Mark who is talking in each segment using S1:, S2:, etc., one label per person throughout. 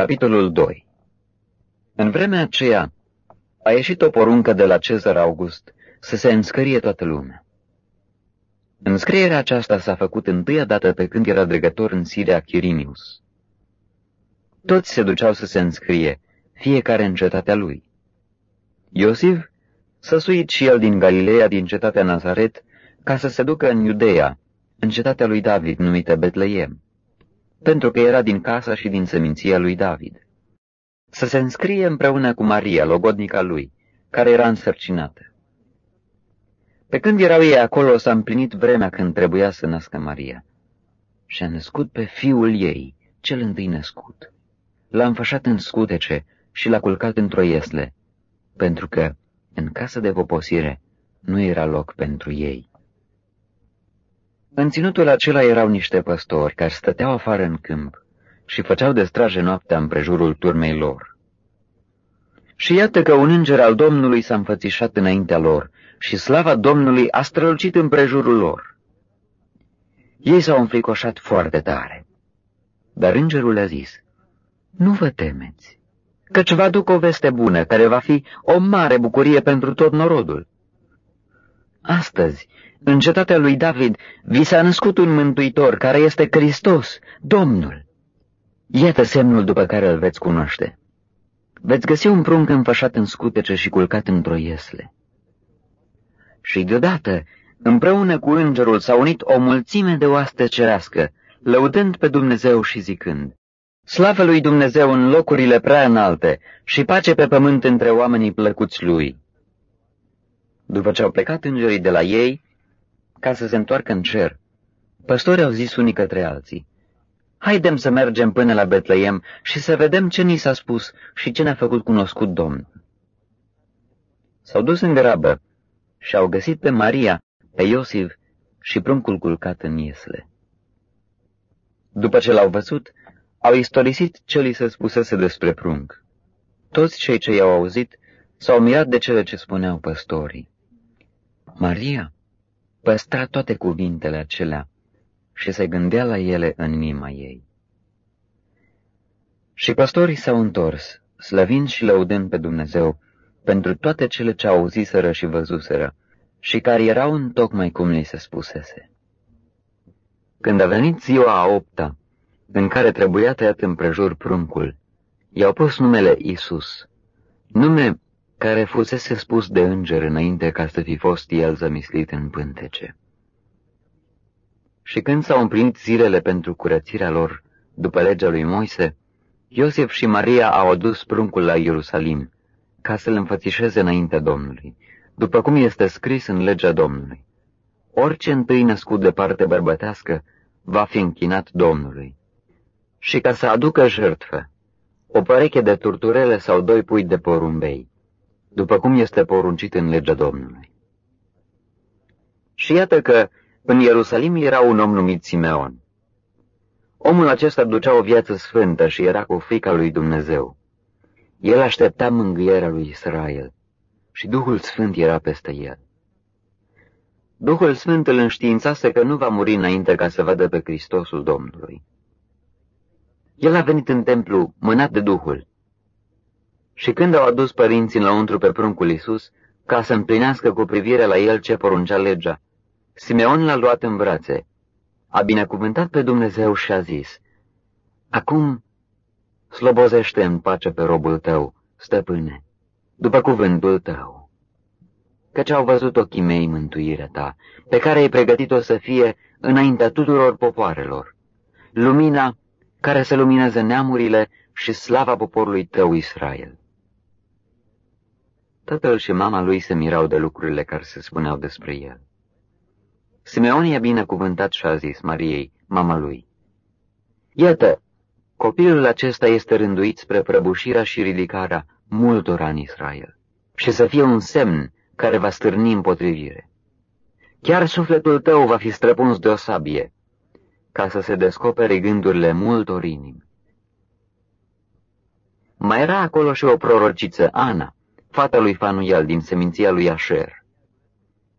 S1: Capitolul 2 În vremea aceea a ieșit o poruncă de la Cezar August să se înscrie toată lumea. Înscrierea aceasta s-a făcut întâia dată pe când era dregător în Siria Chirinius. Toți se duceau să se înscrie, fiecare în cetatea lui. Iosif s-a suit și el din Galileea, din cetatea Nazaret, ca să se ducă în Iudeea, în cetatea lui David, numită Betleem, pentru că era din casa și din seminția lui David. Să se înscrie împreună cu Maria, logodnica lui, care era însărcinată. Pe când erau ei acolo, s-a împlinit vremea când trebuia să nască Maria. Și a născut pe fiul ei, cel întâi născut. L-a înfășat în scutece și l-a culcat într-o iesle, pentru că în casă de poposire nu era loc pentru ei. În ținutul acela erau niște păstori care stăteau afară în câmp și făceau de straje noaptea împrejurul turmei lor. Și iată că un înger al Domnului s-a înfățișat înaintea lor și slava Domnului a strălucit împrejurul lor. Ei s-au înfricoșat foarte tare, dar îngerul a zis, Nu vă temeți, căci vă aduc o veste bună, care va fi o mare bucurie pentru tot norodul. Astăzi, în cetatea lui David, vi s-a născut un mântuitor, care este Hristos, Domnul. Iată semnul după care îl veți cunoaște. Veți găsi un prunc înfășat în scutece și culcat într-o iesle. Și deodată, împreună cu îngerul, s-a unit o mulțime de oaste cerească, lăudând pe Dumnezeu și zicând, Slavă lui Dumnezeu în locurile prea înalte și pace pe pământ între oamenii plăcuți lui. După ce au plecat îngerii de la ei, ca să se întoarcă în cer, păstorii au zis unii către alții, Haidem să mergem până la Betleem și să vedem ce ni s-a spus și ce ne-a făcut cunoscut Domnul. S-au dus în grabă și au găsit pe Maria, pe Iosif și pruncul culcat în iesle. După ce l-au văzut, au istorisit ce li se spusese despre prunc. Toți cei ce i-au auzit s-au mirat de cele ce spuneau păstorii. Maria păstra toate cuvintele acelea și se gândea la ele în inima ei. Și păstorii s-au întors, slăvind și lăudând pe Dumnezeu pentru toate cele ce auziseră și văzuseră și care erau în tocmai cum li se spusese. Când a venit ziua a opta, în care trebuia tăiat împrejur pruncul, i-au pus numele Isus, nume care fusese spus de înger înainte ca să fi fost el zămislit în pântece. Și când s-au împlinit zilele pentru curățirea lor, după legea lui Moise, Iosef și Maria au adus pruncul la Ierusalim, ca să-l înfățișeze înaintea Domnului, după cum este scris în legea Domnului. Orice întâi născut de parte bărbătească va fi închinat Domnului. Și ca să aducă jertfă, o păreche de turturele sau doi pui de porumbei, după cum este poruncit în legea Domnului. Și iată că în Ierusalim era un om numit Simeon. Omul acesta ducea o viață sfântă și era cu frica lui Dumnezeu. El aștepta mângâierea lui Israel și Duhul Sfânt era peste el. Duhul Sfânt îl înștiințase că nu va muri înainte ca să vadă pe Hristosul Domnului. El a venit în templu mânat de Duhul. Și când au adus părinții înăuntru pe pruncul Iisus, ca să împlinească cu privire la el ce poruncea legea, Simeon l-a luat în brațe, a binecuvântat pe Dumnezeu și a zis, Acum slobozește în pace pe robul tău, stăpâne, după cuvântul tău. Căci au văzut ochii mei mântuirea ta, pe care ai pregătit-o să fie înaintea tuturor popoarelor, lumina care să lumineze neamurile și slava poporului tău Israel. Tatăl și mama lui se mirau de lucrurile care se spuneau despre el. Simeon i-a binecuvântat și a zis Mariei, mama lui, Iată, Copilul acesta este rânduit spre prăbușirea și ridicarea multora în Israel și să fie un semn care va stârni împotrivire. Chiar sufletul tău va fi străpuns de o sabie, ca să se descopere gândurile multor inimi. Mai era acolo și o prorociță, Ana, fata lui Fanuel din seminția lui Asher.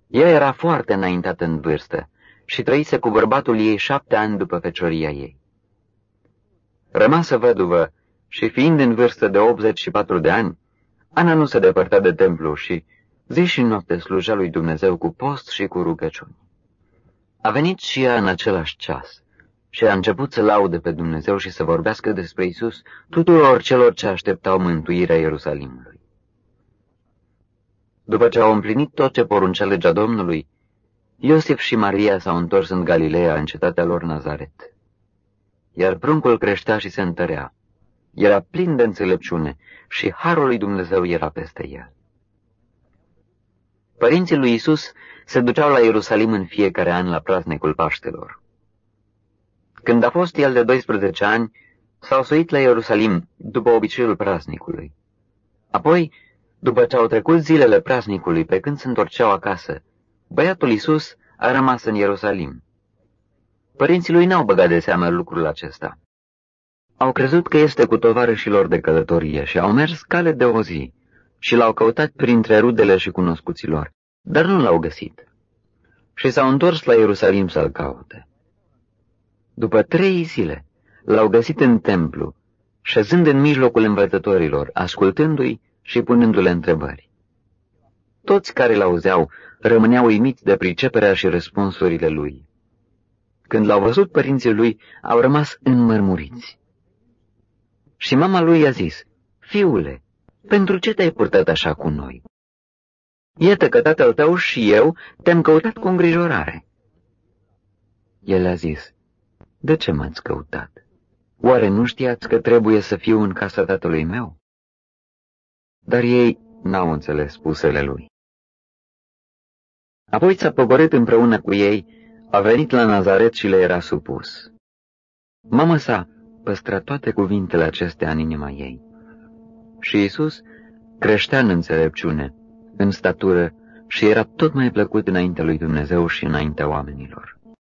S1: Ea era foarte înaintată în vârstă și trăise cu bărbatul ei șapte ani după fecioria ei. Rămasă văduvă Și fiind în vârstă de 84 de ani, Ana nu se depărta de templu și zi și noapte slujea lui Dumnezeu cu post și cu rugăciuni. A venit și ea în același ceas și a început să laude pe Dumnezeu și să vorbească despre Isus tuturor celor ce așteptau mântuirea Ierusalimului. După ce au împlinit tot ce poruncea legea Domnului, Iosif și Maria s-au întors în Galileea, în cetatea lor Nazaret. Iar pruncul creștea și se întărea. Era plin de înțelepciune și harul lui Dumnezeu era peste el. Părinții lui Isus se duceau la Ierusalim în fiecare an la praznicul Paștelor. Când a fost el de 12 ani, s-au suit la Ierusalim după obiceiul praznicului. Apoi, după ce au trecut zilele praznicului, pe când se întorceau acasă, băiatul Isus a rămas în Ierusalim. Părinții lui n-au băgat de seamă lucrul acesta. Au crezut că este cu tovarășilor de călătorie și au mers cale de o zi și l-au căutat printre rudele și cunoscuților, dar nu l-au găsit. Și s-au întors la Ierusalim să-l caute. După trei zile, l-au găsit în templu, șezând în mijlocul învățătorilor, ascultându-i și punându-le întrebări. Toți care l-auzeau rămâneau uimiți de priceperea și răspunsurile lui. Când l-au văzut părinții lui, au rămas înmărmuriți. Și mama lui i-a zis, Fiule, pentru ce te-ai purtat așa cu noi? Iată că tatăl tău și eu te-am căutat cu îngrijorare. El a zis, De ce m-ați căutat? Oare nu știați că trebuie să fiu în casa tatălui meu? Dar ei n-au înțeles spusele lui. Apoi s-a pogorât împreună cu ei, a venit la Nazaret și le era supus. Mama sa păstra toate cuvintele acestea în inima ei. Și Isus creștea în înțelepciune, în statură și era tot mai plăcut înaintea lui Dumnezeu și înaintea oamenilor.